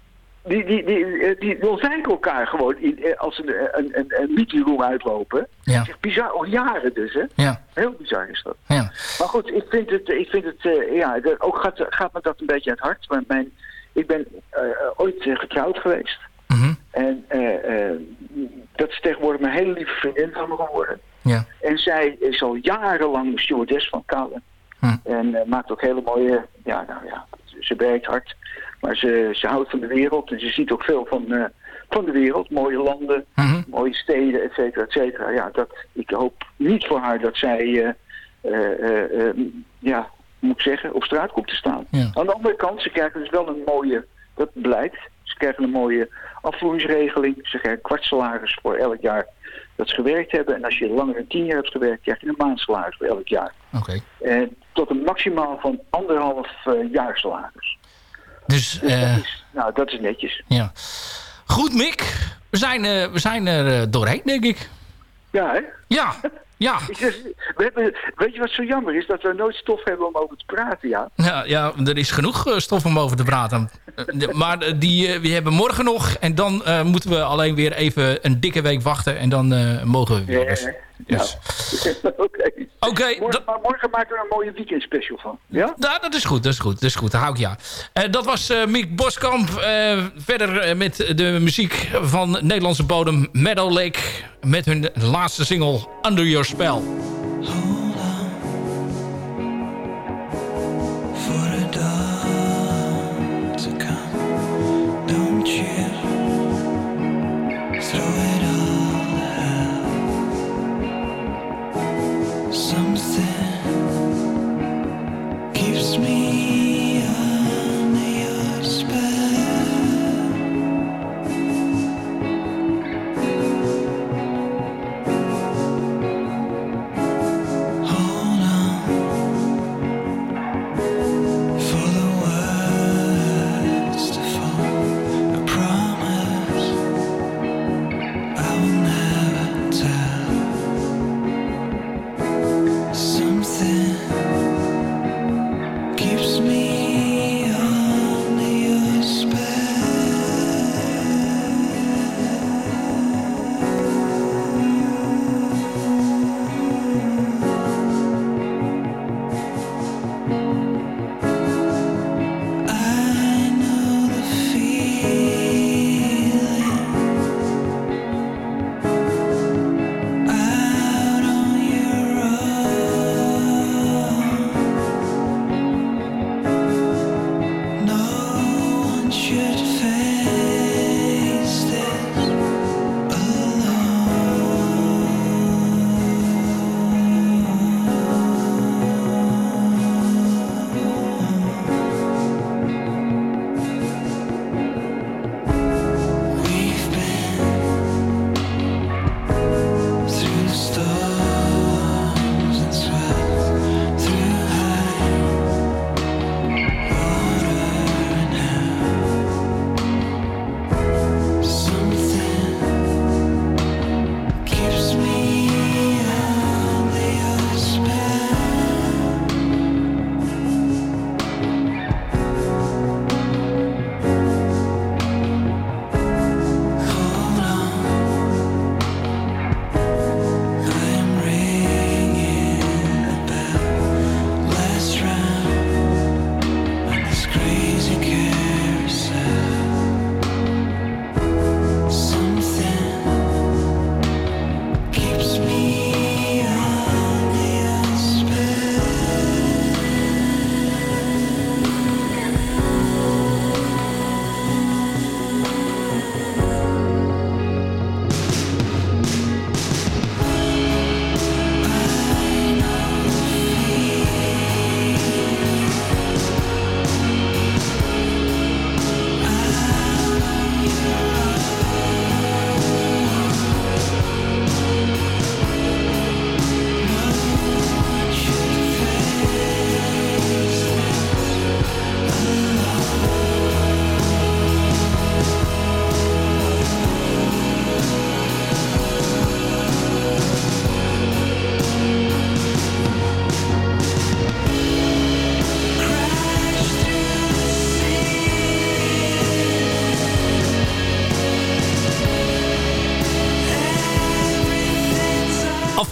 [SPEAKER 10] die, die, eh, die, die ontwijken elkaar gewoon in, eh, als ze een, een, een, een meeting room uitlopen.
[SPEAKER 5] Ja.
[SPEAKER 10] Dat is echt bizar, al jaren dus, hè.
[SPEAKER 5] Ja.
[SPEAKER 10] Heel bizar is dat.
[SPEAKER 5] Ja.
[SPEAKER 10] Maar goed, ik vind het, ik vind het eh, ja, ook gaat, gaat me dat een beetje aan het hart. Want mijn, ik ben eh, ooit eh, getrouwd geweest.
[SPEAKER 5] Mhm.
[SPEAKER 10] En eh, eh, dat is tegenwoordig mijn hele lieve vriendin van me geworden.
[SPEAKER 5] Ja.
[SPEAKER 10] En zij is al jarenlang de stewardess van KLM.
[SPEAKER 5] Hm.
[SPEAKER 10] En eh, maakt ook hele mooie, ja, nou ja, ze werkt hard. Maar ze, ze houdt van de wereld en ze ziet ook veel van, eh, van de wereld. Mooie landen,
[SPEAKER 5] Mhm.
[SPEAKER 10] mooie steden, et cetera, et cetera. Ja, dat, ik hoop niet voor haar dat zij, eh, eh, eh, eh, ja, moet ik zeggen, op straat komt te staan.
[SPEAKER 5] Ja.
[SPEAKER 10] Aan de andere kant, ze krijgen dus wel een mooie, dat blijkt, ze krijgen een mooie afvoeringsregeling. Ze krijgen kwartsalaris voor elk jaar dat ze gewerkt hebben. En als je langer dan tien jaar hebt gewerkt, krijg je een maandsalaris voor elk jaar.
[SPEAKER 5] Oké.
[SPEAKER 10] En tot een maximaal van anderhalf jaar salaris.
[SPEAKER 5] Dus, eh,
[SPEAKER 10] dat is, nou, dat is netjes.
[SPEAKER 5] ja. Goed, Mick. We zijn, we zijn er eh, doorheen, denk ik.
[SPEAKER 10] Ja, hè?
[SPEAKER 5] Ja. Ja.
[SPEAKER 10] We hebben, weet je wat zo jammer is? Dat we nooit stof hebben om over te praten, ja.
[SPEAKER 5] Ja, ja, er is genoeg eh, stof om over te praten. Maar die, we hebben morgen nog. En dan moeten we alleen weer even een dikke week wachten. En dan mogen we weer.
[SPEAKER 10] Ja, Ja.
[SPEAKER 5] dus-
[SPEAKER 10] Oké.
[SPEAKER 5] Oké,
[SPEAKER 10] Morgen, maar morgen maken we er een mooie weekendspecial van. Ja?
[SPEAKER 5] Nou, dat is goed, dat is goed, dat is goed. Hou ik ja. Eh, dat was eh Mick Boskamp. Eh, verder met de muziek van Nederlandse bodem Meadow Lake. Met hun laatste single Under Your Spell.
[SPEAKER 9] keeps me.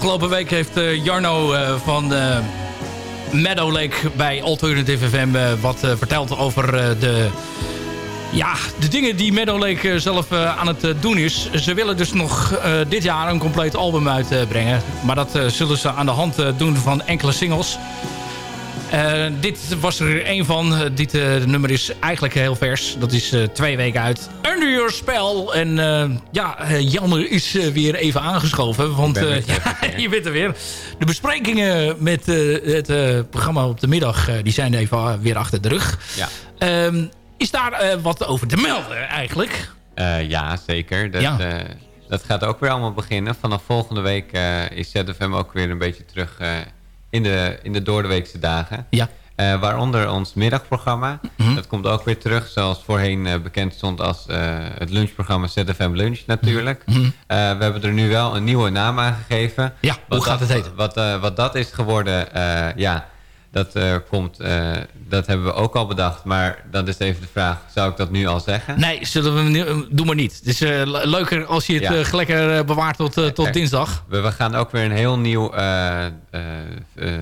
[SPEAKER 5] Afgelopen week heeft eh, Jarno eh, van eh, Meadow Lake bij Alternative FM wat verteld over de, ja, de dingen die Meadow Lake zelf aan het doen is. Ze willen dus nog dit jaar een compleet album uitbrengen. maar dat zullen ze aan de hand doen van enkele singles. Eh, dit was er een van. Eh, dit eh, nummer is eigenlijk heel vers. Dat is twee weken uit. Under Your Spell. En ja, Janne is weer even aangeschoven. Want
[SPEAKER 11] ben weer
[SPEAKER 5] ja, je bent er weer. De besprekingen met het programma op de middag... die zijn even weer achter de rug.
[SPEAKER 11] Ja.
[SPEAKER 5] Ehm, is daar wat over te melden eigenlijk?
[SPEAKER 11] Ja, zeker. Dat,
[SPEAKER 5] Ja.
[SPEAKER 11] dat gaat ook weer allemaal beginnen. Vanaf volgende week is ZFM ook weer een beetje terug in, de, in de doordeweekse dagen.
[SPEAKER 5] Ja.
[SPEAKER 11] Eh, waaronder ons middagprogramma.
[SPEAKER 5] Mhm.
[SPEAKER 11] Dat komt ook weer terug, zoals voorheen eh, bekend stond als eh, het lunchprogramma ZFM Lunch natuurlijk.
[SPEAKER 5] Mhm.
[SPEAKER 11] Eh, we hebben er nu wel een nieuwe naam aan gegeven.
[SPEAKER 5] Ja, hoe gaat
[SPEAKER 11] dat,
[SPEAKER 5] het heten?
[SPEAKER 11] Wat, wat dat is geworden, ja, dat, eh, komt, eh, dat hebben we ook al bedacht. Maar dan is even de vraag, zou ik dat nu al zeggen?
[SPEAKER 5] Nee, zullen we, nu- doe maar niet. Het is eh, le- leuker als je het
[SPEAKER 11] Ja.
[SPEAKER 5] eh, lekker eh, bewaart tot, eh, tot dinsdag.
[SPEAKER 11] We, we gaan ook weer een heel nieuw eh, eh, eh,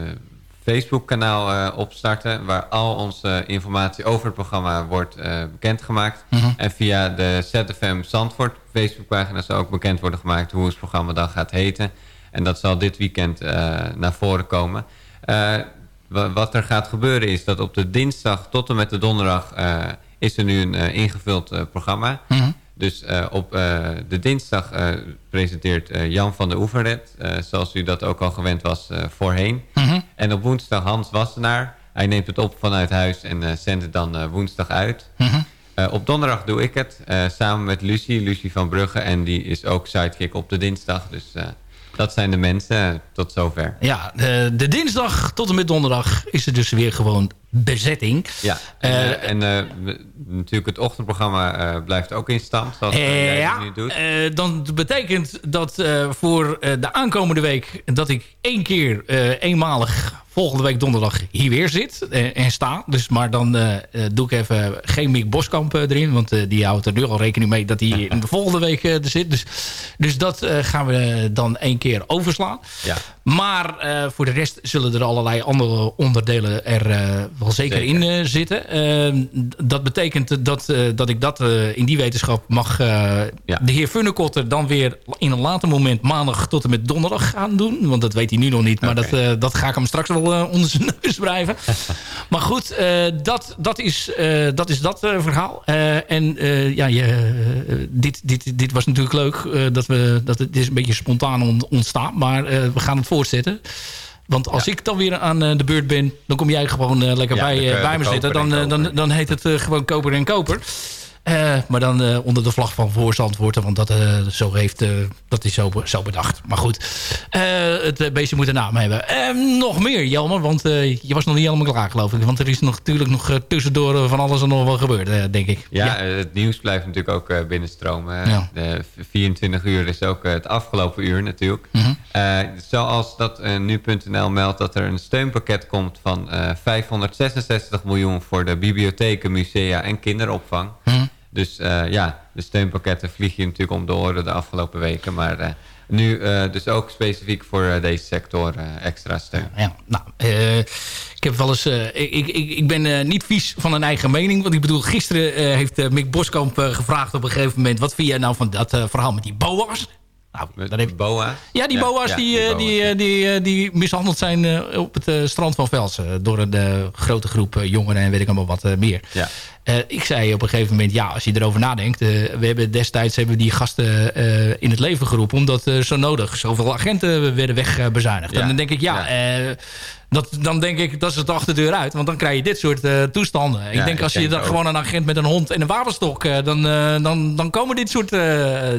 [SPEAKER 11] Facebook-kanaal eh, opstarten... waar al onze informatie over het programma wordt eh, bekendgemaakt.
[SPEAKER 5] Mhm.
[SPEAKER 11] En via de ZFM Zandvoort Facebookpagina zal ook bekend worden gemaakt... hoe het programma dan gaat heten. En dat zal dit weekend eh, naar voren komen. Wa- wat er gaat gebeuren is dat op de dinsdag tot en met de donderdag... eh, is er nu een eh, ingevuld eh, programma...
[SPEAKER 5] Mhm.
[SPEAKER 11] Dus op de dinsdag presenteert Jan van der Oeverret, eh, zoals u dat ook al gewend was voorheen.
[SPEAKER 5] Mhm.
[SPEAKER 11] En op woensdag Hans Wassenaar. Hij neemt het op vanuit huis en zendt het dan woensdag uit.
[SPEAKER 5] Mhm.
[SPEAKER 11] Op donderdag doe ik het, samen met Lucie, Lucie van Brugge. En die is ook sidekick op de dinsdag. Dus dat zijn de mensen tot zover.
[SPEAKER 5] Ja, de, dinsdag tot en met donderdag is er dus weer gewoon bezetting.
[SPEAKER 11] Ja, en, eh, en eh, we- natuurlijk het ochtendprogramma eh, blijft ook in stand, zoals eh,
[SPEAKER 5] Eh,
[SPEAKER 11] jij
[SPEAKER 5] ja,
[SPEAKER 11] nu doet.
[SPEAKER 5] eh, dan betekent dat eh, voor eh, de aankomende week... dat ik één keer eh, eenmalig volgende week donderdag hier weer zit eh, en sta. Dus, maar dan eh, eh, doe ik even geen Mick Boskamp eh, erin. Want eh, die houdt er nu al rekening mee dat hij in de volgende week eh, er zit. Dus, dus dat eh, gaan we dan één keer overslaan.
[SPEAKER 11] Ja.
[SPEAKER 5] Maar eh, voor de rest zullen er allerlei andere onderdelen er eh, wel zeker,
[SPEAKER 11] Zeker.
[SPEAKER 5] in eh, zitten. Eh, dat betekent dat, eh, dat ik dat eh, in die wetenschap mag eh, de heer Funnekotter dan weer in een later moment maandag tot en met donderdag gaan doen. Want dat weet hij nu nog niet. Maar dat, dat ga ik hem straks wel onder zijn neus wrijven. maar goed, dat, dat, is, dat is dat verhaal. En ja, je, dit, dit, dit was natuurlijk leuk. dat, we, dat het is een beetje spontaan on- ontstaan. Maar we gaan het voortzetten. Want als ik dan weer aan eh, de beurt ben... dan kom jij gewoon eh, lekker
[SPEAKER 11] Ja,
[SPEAKER 5] bij, eh, bij me zitten.
[SPEAKER 11] en
[SPEAKER 5] Dan, dan, dan heet het gewoon koper en koper. Eh, maar dan eh, onder de vlag van voorzandwoord. Want dat, eh, zo heeft, dat is zo, zo bedacht. Maar goed, het beestje moet een naam hebben. Eh, nog meer, Jelmer. Want je was nog niet helemaal klaar, geloof ik. Want er is nog, natuurlijk nog tussendoor van alles en nog wel gebeurd, denk ik.
[SPEAKER 11] Ja, het nieuws blijft natuurlijk ook binnenstromen.
[SPEAKER 5] Ja.
[SPEAKER 11] De v- 24 uur is ook het afgelopen uur natuurlijk.
[SPEAKER 5] Mhm.
[SPEAKER 11] Zoals dat nu.nl meldt dat er een steunpakket komt van eh 566 miljoen voor de bibliotheken, musea en kinderopvang.
[SPEAKER 5] Mhm.
[SPEAKER 11] Dus eh, ja, de steunpakketten vlieg je natuurlijk om de oren de afgelopen weken. Maar eh, nu eh, dus ook specifiek voor deze sector extra steun.
[SPEAKER 5] Ja, nou, ik heb wel eens... ik, ik, ik ben niet vies van een eigen mening. Want ik bedoel, gisteren heeft Mick Boskamp gevraagd op een gegeven moment... wat vind jij nou van dat verhaal met die boa's? Nou? Ja, die boa's
[SPEAKER 11] ja,
[SPEAKER 5] die, eh,
[SPEAKER 11] boa's,
[SPEAKER 5] die, eh, die, eh, die mishandeld zijn op het strand van Velsen. Door een grote groep jongeren en weet ik allemaal wat meer.
[SPEAKER 11] Ja.
[SPEAKER 5] Eh, ik zei op een gegeven moment, ja, als je erover nadenkt... eh, we hebben destijds hebben we die gasten eh, in het leven geroepen... omdat zo nodig zoveel agenten werden wegbezuinigd.
[SPEAKER 11] Ja.
[SPEAKER 5] En dan denk ik, ja, eh, dat, dan denk ik, dat is het achterdeur uit. Want dan krijg je dit soort eh, toestanden. Ik
[SPEAKER 11] Ja,
[SPEAKER 5] denk,
[SPEAKER 11] ik
[SPEAKER 5] als je dan gewoon een agent met een hond en een wapenstok... eh, dan, eh, dan, dan komen dit soort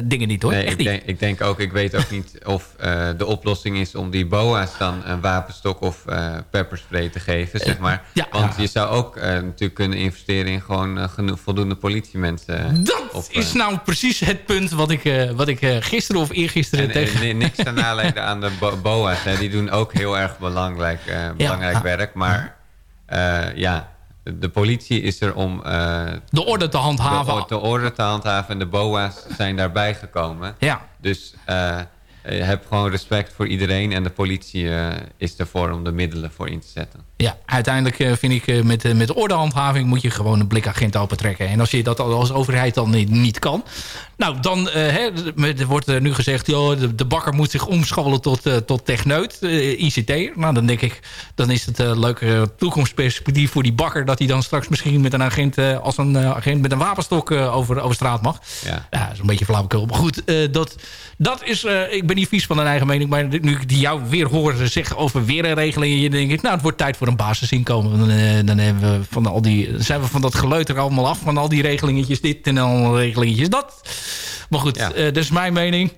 [SPEAKER 5] dingen niet, hoor.
[SPEAKER 11] Nee,
[SPEAKER 5] Echt
[SPEAKER 11] ik
[SPEAKER 5] niet.
[SPEAKER 11] denk, ik denk ook, ik weet ook niet of de oplossing is om die boa's dan een wapenstok of pepperspray te geven, zeg maar.
[SPEAKER 5] ja.
[SPEAKER 11] Want je zou ook natuurlijk kunnen investeren in gewoon voldoende politiemensen.
[SPEAKER 5] Dat is nou precies het punt wat ik, wat ik gisteren of eergisteren
[SPEAKER 11] En,
[SPEAKER 5] tegen...
[SPEAKER 11] en ni- niks aan naleiden aan de bo- boa's. Hè. Die doen ook heel erg belangrijk, belangrijk
[SPEAKER 5] Ja.
[SPEAKER 11] werk. Maar eh, ja, de, politie is er om eh,
[SPEAKER 5] de orde te handhaven.
[SPEAKER 11] de, de orde te handhaven. En de boa's zijn daarbij gekomen.
[SPEAKER 5] Ja.
[SPEAKER 11] Dus eh, eh, heb gewoon respect voor iedereen. En de politie eh, is ervoor om de middelen voor in te zetten.
[SPEAKER 5] Ja, uiteindelijk eh, vind ik eh, met, eh, met ordehandhaving moet je gewoon een blikagent opentrekken. En als je dat als overheid dan niet, niet kan. Nou, dan hè, er wordt er nu gezegd, joh, de, de bakker moet zich omscholen tot, tot techneut, ICT. Nou, dan denk ik, dan is het een leuke toekomstperspectief voor die bakker... dat hij dan straks misschien met een agent, als een agent met een wapenstok over, over straat mag.
[SPEAKER 11] Ja.
[SPEAKER 5] Ja, dat is een beetje flauwekul. Maar goed, dat, dat is, ik ben niet vies van een eigen mening. Maar nu ik die jou weer hoor zeggen over weer een regeling... je denk ik, nou, het wordt tijd voor een basisinkomen. Dan, eh, dan hebben we van al die, zijn we van dat geleuter allemaal af. Van al die regelingetjes dit en al regelingetjes dat. Maar goed,
[SPEAKER 11] Ja.
[SPEAKER 5] eh, dat is mijn mening.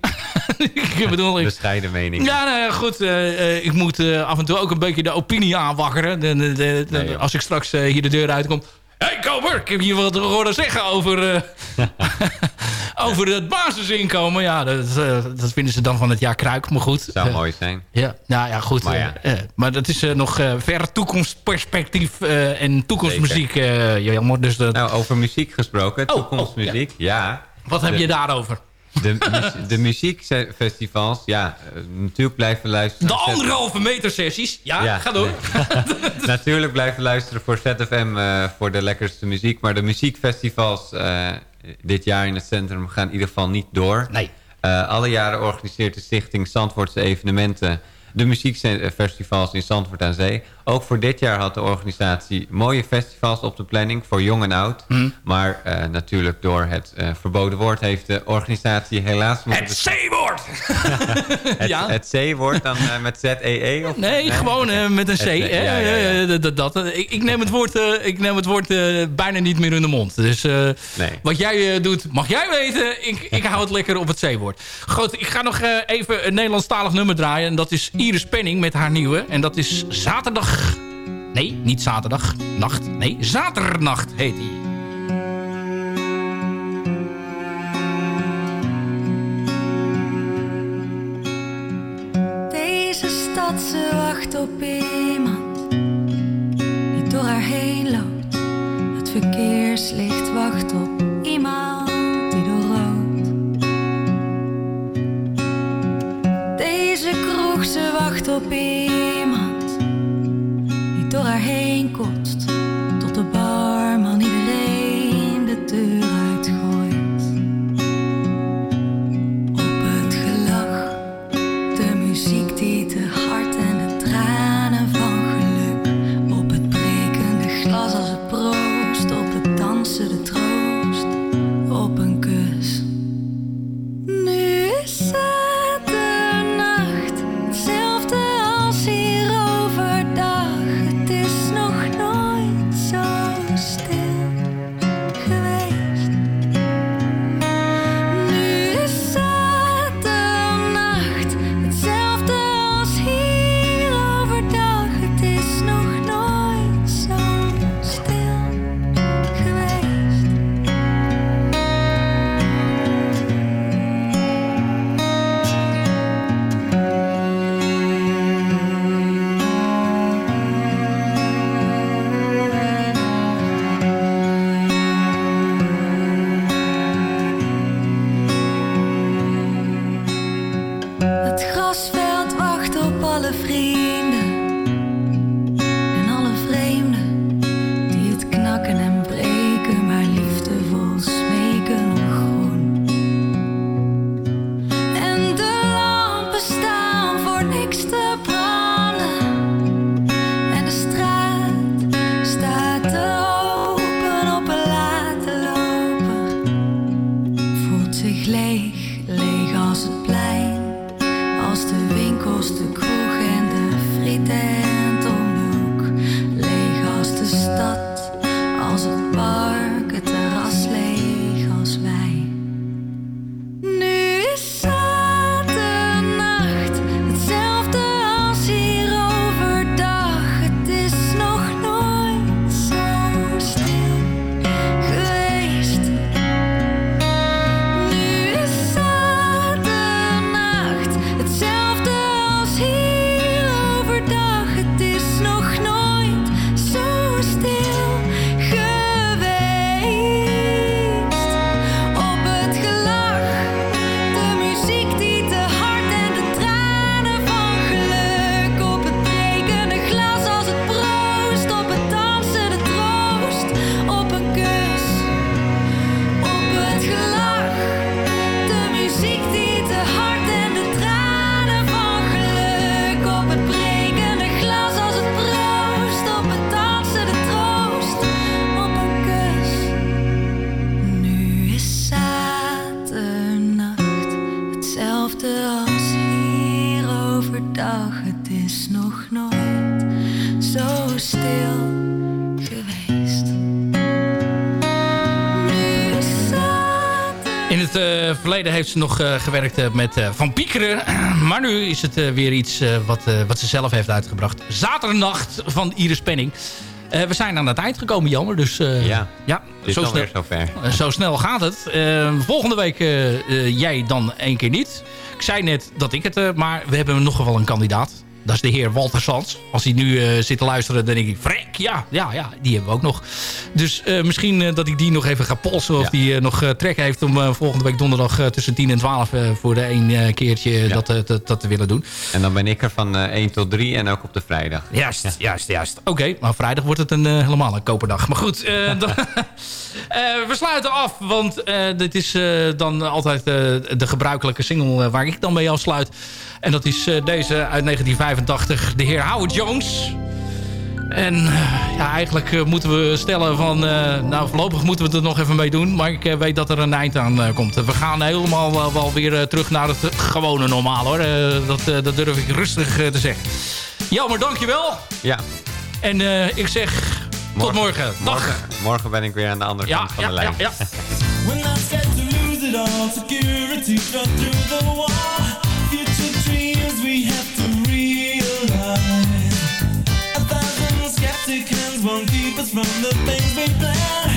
[SPEAKER 5] ik bedoel, ik,
[SPEAKER 11] Bescheiden mening.
[SPEAKER 5] ja, nou goed. eh, ik moet af en toe ook een beetje de opinie aanwakkeren. De, de, de- de-
[SPEAKER 11] Nee,
[SPEAKER 5] als ik straks hier de deur uitkom... Hey, Koper, ik heb hier wat horen zeggen over, eh, over het basisinkomen. Ja, dat, eh, dat vinden ze dan van het jaar kruik, maar goed.
[SPEAKER 11] Zou
[SPEAKER 5] Eh,
[SPEAKER 11] mooi zijn.
[SPEAKER 5] ja, nou ja, goed.
[SPEAKER 11] Maar
[SPEAKER 5] Maar,
[SPEAKER 11] ja.
[SPEAKER 5] maar dat is nog ver toekomstperspectief en toekomstmuziek. jammer, dus dat,
[SPEAKER 11] Nou, over muziek gesproken.
[SPEAKER 5] Oh,
[SPEAKER 11] Toekomstmuziek. ja.
[SPEAKER 5] wat heb je daarover?
[SPEAKER 11] De, mu- de muziekfestivals, ja, eh, natuurlijk blijven luisteren.
[SPEAKER 5] De anderhalve meter sessies. Ja,
[SPEAKER 11] Ja,
[SPEAKER 5] ga door.
[SPEAKER 11] Natuurlijk blijven luisteren voor ZFM eh, voor de lekkerste muziek. Maar de muziekfestivals eh, dit jaar in het centrum gaan in ieder geval niet door.
[SPEAKER 5] Nee.
[SPEAKER 11] Alle jaren organiseert de stichting Zandvoortse evenementen... de muziekfestivals in Zandvoort aan Zee. Ook voor dit jaar had de organisatie mooie festivals op de planning... voor jong en oud.
[SPEAKER 5] Hm.
[SPEAKER 11] Maar eh, natuurlijk door het eh, verboden woord... heeft de organisatie helaas.
[SPEAKER 5] Het C-woord!
[SPEAKER 11] het,
[SPEAKER 5] ja.
[SPEAKER 11] het C-woord dan eh, met Z-E-E? of-
[SPEAKER 5] Nee, gewoon met een C.
[SPEAKER 11] Het-
[SPEAKER 5] hè?
[SPEAKER 11] ja, ja, ja.
[SPEAKER 5] Dat, dat, ik, ik neem het woord, ik neem het woord bijna niet meer in de mond. Dus
[SPEAKER 11] Nee.
[SPEAKER 5] wat jij doet, mag jij weten. Ik, ik hou het lekker op het C-woord. Goed, ik ga nog even een Nederlandstalig nummer draaien. En dat is Iris Penning met haar nieuwe. En dat is zaterdag... Nee, niet zaterdag. Nacht. Nee, zaternacht heet die.
[SPEAKER 7] Deze stad, ze wacht op iemand die door haar heen loopt. Het verkeerslicht wacht op wacht op iemand die door haar heen kotst. Tot de barman
[SPEAKER 5] verleden heeft ze nog eh, gewerkt eh, met eh, Van Piekeren. Maar nu is het weer iets wat, wat ze zelf heeft uitgebracht. Zaternacht van Iris Penning. We zijn aan het eind gekomen, jammer. Dus
[SPEAKER 11] Ja,
[SPEAKER 5] ja zo, snel, eh, zo snel gaat het. Volgende week jij dan één keer niet. Ik zei net dat ik het... maar we hebben nog wel een kandidaat. Dat is de heer Walter Sands. Als hij nu eh, zit te luisteren, dan denk ik... Vrek, ja, ja, ja, die hebben we ook nog. Dus eh, misschien eh, dat ik die nog even ga polsen... of
[SPEAKER 11] Ja.
[SPEAKER 5] die nog trek heeft om volgende week donderdag... tussen 10 en 12 eh, voor de één keertje dat, dat, dat te willen doen.
[SPEAKER 11] En dan ben ik er van eh 1 tot 3 en ook op de vrijdag.
[SPEAKER 5] Juist, juist, juist. Oké, maar vrijdag wordt het een, helemaal een koperdag. Maar goed, dan- we sluiten af. Want dit is dan altijd de gebruikelijke single waar ik dan mee afsluit. En dat is deze uit 1985, de heer Howard Jones. En eh, ja, eigenlijk eh, moeten we stellen van... eh, nou, voorlopig moeten we het er nog even mee doen. Maar ik eh, weet dat er een eind aan eh, komt. We gaan helemaal wel- weer eh, terug naar het gewone normaal, hoor. Eh, dat, eh, dat durf ik rustig eh, te zeggen. Jelmer, dankjewel.
[SPEAKER 11] Ja.
[SPEAKER 5] En eh, ik zeg tot morgen. Dag.
[SPEAKER 11] Morgen, morgen ben ik weer aan de andere kant van de lijn.
[SPEAKER 5] ja,
[SPEAKER 9] to the we have won't keep us from the things we plan,